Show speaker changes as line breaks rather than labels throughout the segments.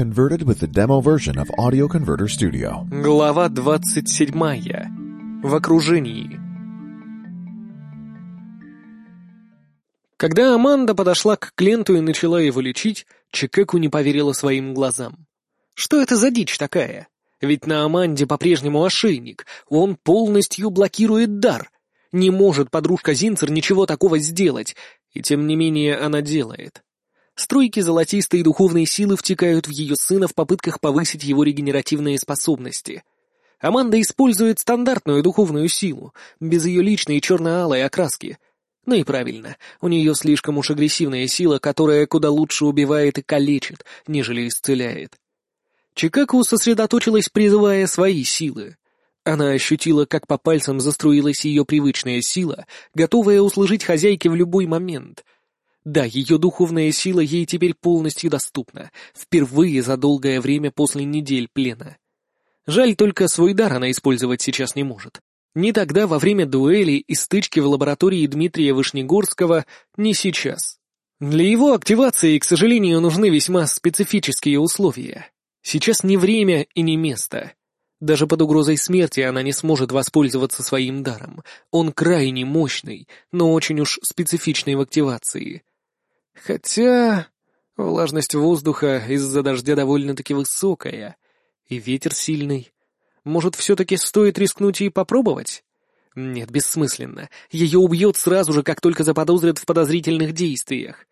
converted with the demo version of Audio Converter Studio.
Глава 27. В окружении. Когда Аманда подошла к Кленту и начала его лечить, Чикеку не поверила своим глазам. Что это за дичь такая? Ведь на Аманде по-прежнему ошейник, он полностью блокирует дар. Не может подружка Зинцер ничего такого сделать, и тем не менее она делает. Струйки золотистой духовной силы втекают в ее сына в попытках повысить его регенеративные способности. Аманда использует стандартную духовную силу, без ее личной черно-алой окраски. Ну и правильно, у нее слишком уж агрессивная сила, которая куда лучше убивает и калечит, нежели исцеляет. Чикаку сосредоточилась, призывая свои силы. Она ощутила, как по пальцам заструилась ее привычная сила, готовая услужить хозяйке в любой момент — да, ее духовная сила ей теперь полностью доступна, впервые за долгое время после недель плена. Жаль, только свой дар она использовать сейчас не может. Ни тогда, во время дуэли и стычки в лаборатории Дмитрия Вышнегорского, ни сейчас. Для его активации, к сожалению, нужны весьма специфические условия. Сейчас не время и не место. Даже под угрозой смерти она не сможет воспользоваться своим даром. Он крайне мощный, но очень уж специфичный в активации. Хотя влажность воздуха из-за дождя довольно-таки высокая, и ветер сильный. Может, все-таки стоит рискнуть и попробовать? Нет, бессмысленно. Ее убьет сразу же, как только заподозрят в подозрительных действиях.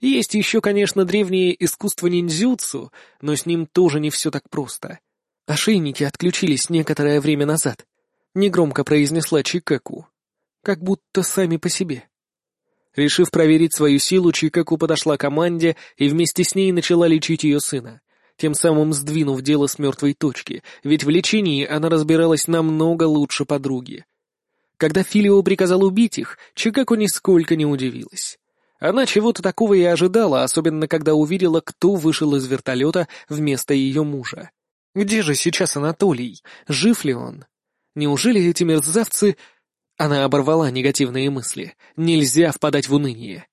Есть еще, конечно, древнее искусство ниндзюцу, но с ним тоже не все так просто. Ошейники отключились некоторое время назад. Негромко произнесла Чикаку. Как будто сами по себе. Решив проверить свою силу, Чикаку подошла к команде и вместе с ней начала лечить ее сына, тем самым сдвинув дело с мертвой точки, ведь в лечении она разбиралась намного лучше подруги. Когда Филио приказал убить их, Чикаку нисколько не удивилась. Она чего-то такого и ожидала, особенно когда увидела, кто вышел из вертолета вместо ее мужа. Где же сейчас Анатолий? Жив ли он? Неужели эти мерзавцы она оборвала негативные мысли. Нельзя впадать в уныние.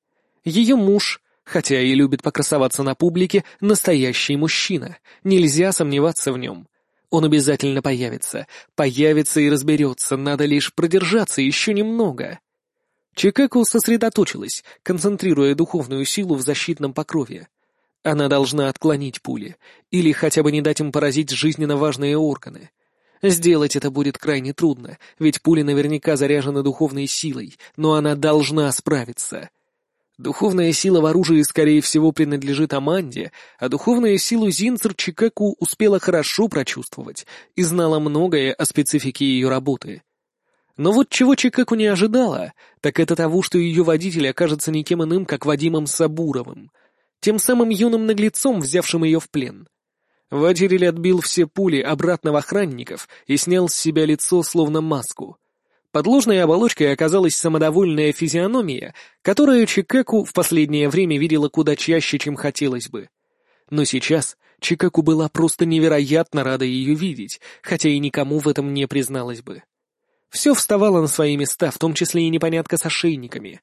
Ее муж, хотя и любит покрасоваться на публике, настоящий мужчина. Нельзя сомневаться в нем. Он обязательно появится. Появится и разберется, надо лишь продержаться еще немного. Чикаку сосредоточилась, концентрируя духовную силу в защитном покрове. Она должна отклонить пули, или хотя бы не дать им поразить жизненно важные органы — Сделать это будет крайне трудно, ведь пули наверняка заряжены духовной силой, но она должна справиться. Духовная сила в оружии, скорее всего, принадлежит Аманде, а духовную силу Зинцер Чикаку успела хорошо прочувствовать и знала многое о специфике ее работы. Но вот чего Чикаку не ожидала, так это того, что ее водитель окажется никем иным, как Вадимом Сабуровым, тем самым юным наглецом, взявшим ее в плен. Водитель отбил все пули обратно в охранников и снял с себя лицо, словно маску. Под ложной оболочкой оказалась самодовольная физиономия, которую Чикаку в последнее время видела куда чаще, чем хотелось бы. Но сейчас Чикаку была просто невероятно рада ее видеть, хотя и никому в этом не призналась бы. Все вставало на свои места, в том числе и непонятка с ошейниками.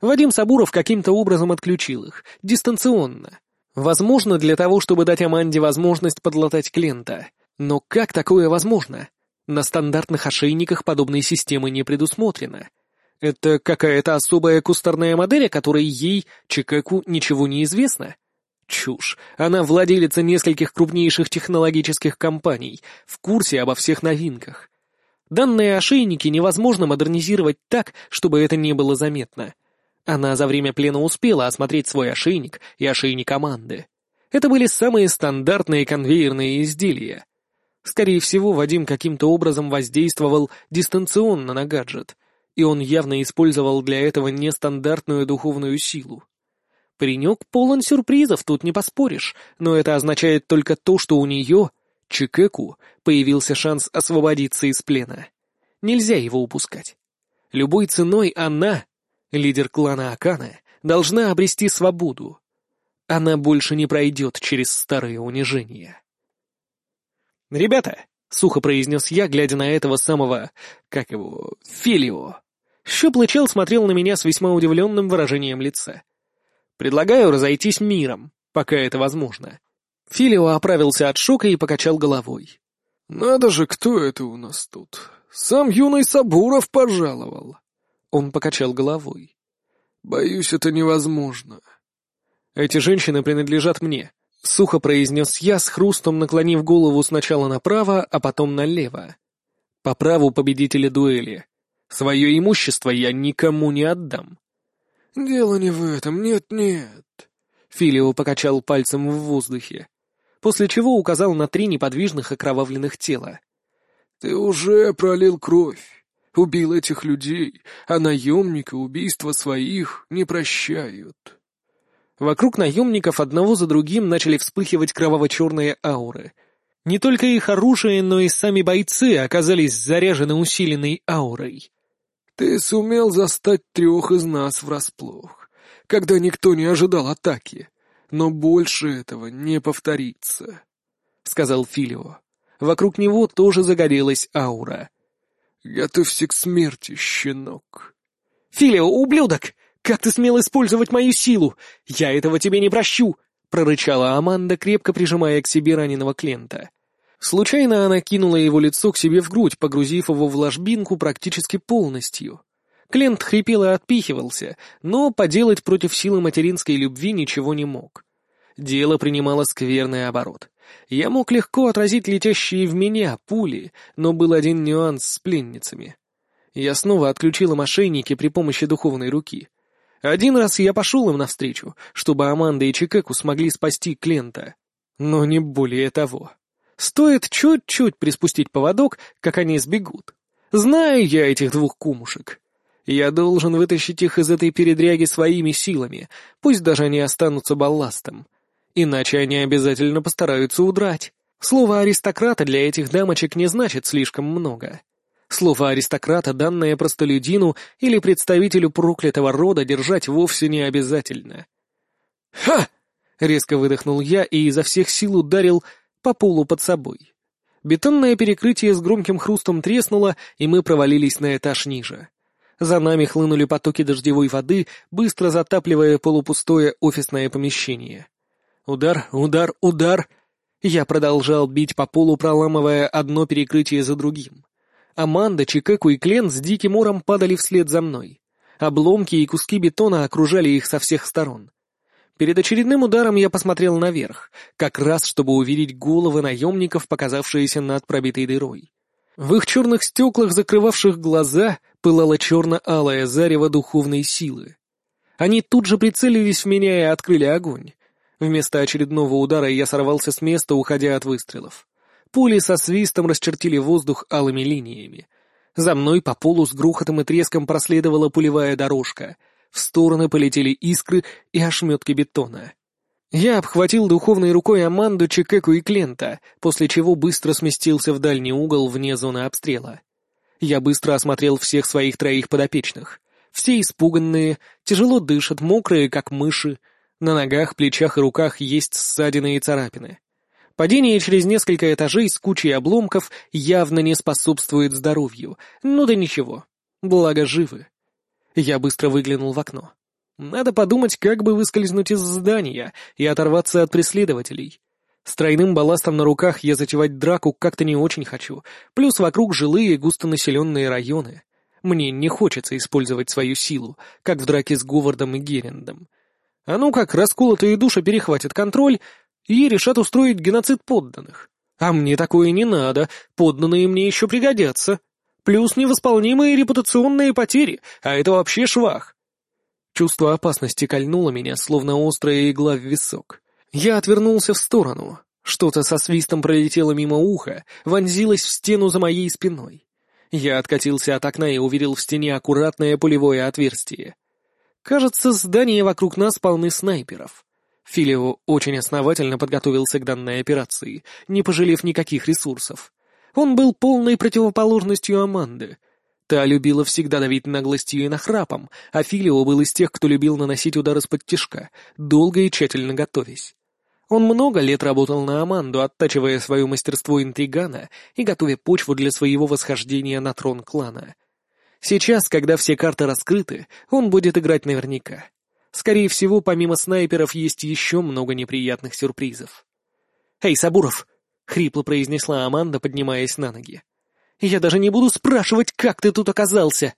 Вадим Сабуров каким-то образом отключил их, дистанционно. Возможно, для того, чтобы дать Аманде возможность подлатать клиента. Но как такое возможно? На стандартных ошейниках подобной системы не предусмотрено. Это какая-то особая кустарная модель, о которой ей, Чикаку, ничего не известно? Чушь. Она владелица нескольких крупнейших технологических компаний, в курсе обо всех новинках. Данные ошейники невозможно модернизировать так, чтобы это не было заметно. Она за время плена успела осмотреть свой ошейник и ошейник команды. Это были самые стандартные конвейерные изделия. Скорее всего, Вадим каким-то образом воздействовал дистанционно на гаджет, и он явно использовал для этого нестандартную духовную силу. Паренек полон сюрпризов, тут не поспоришь, но это означает только то, что у нее, Чикеку, появился шанс освободиться из плена. Нельзя его упускать. Любой ценой она Лидер клана Акана должна обрести свободу. Она больше не пройдет через старые унижения. «Ребята!» — сухо произнес я, глядя на этого самого, как его, Филио. Щуплый чел смотрел на меня с весьма удивленным выражением лица. «Предлагаю разойтись миром, пока это возможно. Филио оправился от шока и покачал головой.
«Надо же, кто это у нас тут? Сам юный Сабуров пожаловал!»
Он покачал головой.
«Боюсь, это невозможно».
«Эти женщины принадлежат мне», — сухо произнес я, с хрустом наклонив голову сначала направо, а потом налево. «По праву победителя дуэли. Свое имущество я никому не отдам».
«Дело не в этом, нет-нет», —
Филио покачал пальцем в воздухе, после чего указал на три неподвижных окровавленных тела.
«Ты уже пролил кровь, убил этих людей, а наемника убийства своих не прощают».
Вокруг наемников одного за другим начали вспыхивать кроваво-черные ауры. Не только их оружие, но и сами бойцы оказались заряжены усиленной аурой.
«Ты сумел застать трех из нас врасплох, когда никто не ожидал атаки, но больше этого не повторится», — сказал Филио. Вокруг него тоже загорелась аура. «Готовься к смерти, щенок».
«Филио, ублюдок! «Как ты смел использовать мою силу? Я этого тебе не прощу!» — прорычала Аманда, крепко прижимая к себе раненого Клента. Случайно она кинула его лицо к себе в грудь, погрузив его в ложбинку практически полностью. Клент хрипел и отпихивался, но поделать против силы материнской любви ничего не мог. Дело принимало скверный оборот. Я мог легко отразить летящие в меня пули, но был один нюанс с пленницами. Я снова отключила мошенники при помощи духовной руки. Один раз я пошел им навстречу, чтобы Аманда и Чикеку смогли спасти Клента. Но не более того. Стоит чуть-чуть приспустить поводок, как они сбегут. Знаю я этих двух кумушек. Я должен вытащить их из этой передряги своими силами, пусть даже они останутся балластом. Иначе они обязательно постараются удрать. Слово «аристократа» для этих дамочек не значит слишком много. Слово аристократа, данное простолюдину или представителю проклятого рода, держать вовсе не обязательно. «Ха!» — резко выдохнул я и изо всех сил ударил по полу под собой. Бетонное перекрытие с громким хрустом треснуло, и мы провалились на этаж ниже. За нами хлынули потоки дождевой воды, быстро затапливая полупустое офисное помещение. Удар, удар, удар. Я продолжал бить по полу, проламывая одно перекрытие за другим. Аманда, Чикеку и Клен с диким ором падали вслед за мной. Обломки и куски бетона окружали их со всех сторон. Перед очередным ударом я посмотрел наверх, как раз чтобы увидеть головы наемников, показавшиеся над пробитой дырой. В их черных стеклах, закрывавших глаза, пылало черно-алое зарево духовной силы. Они тут же прицелились в меня и открыли огонь. Вместо очередного удара я сорвался с места, уходя от выстрелов. Пули со свистом расчертили воздух алыми линиями. За мной по полу с грохотом и треском проследовала пулевая дорожка. В стороны полетели искры и ошметки бетона. Я обхватил духовной рукой Аманду, Чекеку и Клента, после чего быстро сместился в дальний угол вне зоны обстрела. Я быстро осмотрел всех своих троих подопечных. Все испуганные, тяжело дышат, мокрые, как мыши. На ногах, плечах и руках есть ссадины и царапины. Падение через несколько этажей с кучей обломков явно не способствует здоровью, ну да ничего, благо живы. Я быстро выглянул в окно. Надо подумать, как бы выскользнуть из здания и оторваться от преследователей. С тройным балластом на руках я затевать драку как-то не очень хочу, плюс вокруг жилые густонаселенные районы. Мне не хочется использовать свою силу, как в драке с Говардом и Герендом. А ну как, расколотые души перехватят контроль, и решат устроить геноцид подданных. А мне такое не надо, подданные мне еще пригодятся. Плюс невосполнимые репутационные потери, а это вообще швах. Чувство опасности кольнуло меня, словно острая игла в висок. Я отвернулся в сторону. Что-то со свистом пролетело мимо уха, вонзилось в стену за моей спиной. Я откатился от окна и увидел в стене аккуратное пулевое отверстие. Кажется, здания вокруг нас полны снайперов. Филио очень основательно подготовился к данной операции, не пожалев никаких ресурсов. Он был полной противоположностью Аманды. Та любила всегда давить наглостью и нахрапом, а Филио был из тех, кто любил наносить удары с-под тишка, долго и тщательно готовясь. Он много лет работал на Аманду, оттачивая свое мастерство интригана и готовя почву для своего восхождения на трон клана. Сейчас, когда все карты раскрыты, он будет играть наверняка. Скорее всего, помимо снайперов есть еще много неприятных сюрпризов. «Эй, Сабуров!» — хрипло произнесла Аманда, поднимаясь на ноги. «Я даже не буду спрашивать, как ты тут оказался!»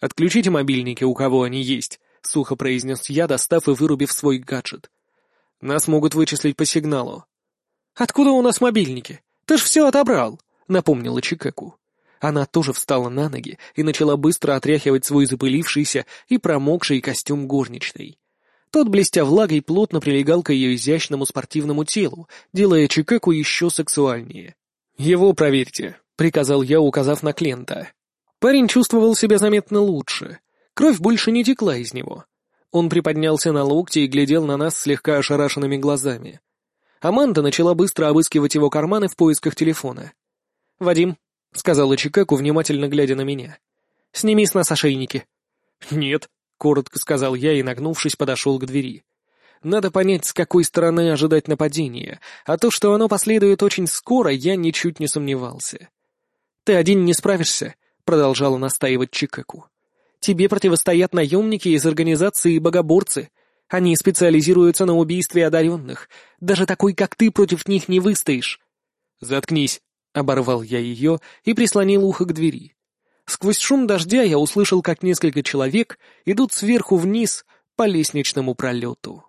«Отключите мобильники, у кого они есть», — сухо произнес я, достав и вырубив свой гаджет. «Нас могут вычислить по сигналу».
«Откуда у нас мобильники? Ты ж все отобрал!» — напомнила Чикеку. Она тоже встала на ноги и начала быстро отряхивать свой запылившийся и промокший костюм горничной. Тот, блестя влагой, плотно прилегал к ее изящному спортивному телу, делая Чикеку еще сексуальнее. «Его проверьте», — приказал я, указав на Клента. Парень чувствовал себя заметно лучше. Кровь больше не текла из него. Он приподнялся на локти и глядел на нас слегка ошарашенными глазами. Аманда начала быстро обыскивать его карманы в поисках телефона. «Вадим», — сказала Чикаку, внимательно глядя на меня, — «сними с нас ошейники».
«Нет», — коротко сказал я и, нагнувшись, подошел к двери.
Надо понять, с какой стороны ожидать нападения, а то, что оно последует очень скоро, я ничуть не сомневался. «Ты один не справишься», — продолжала настаивать Чикаку. «Тебе противостоят наемники из организации «Богоборцы». Они специализируются на убийстве одаренных. Даже такой, как ты, против них не выстоишь».
«Заткнись», — оборвал я ее и прислонил ухо к двери.
Сквозь шум дождя я услышал, как несколько человек идут сверху вниз по лестничному пролету.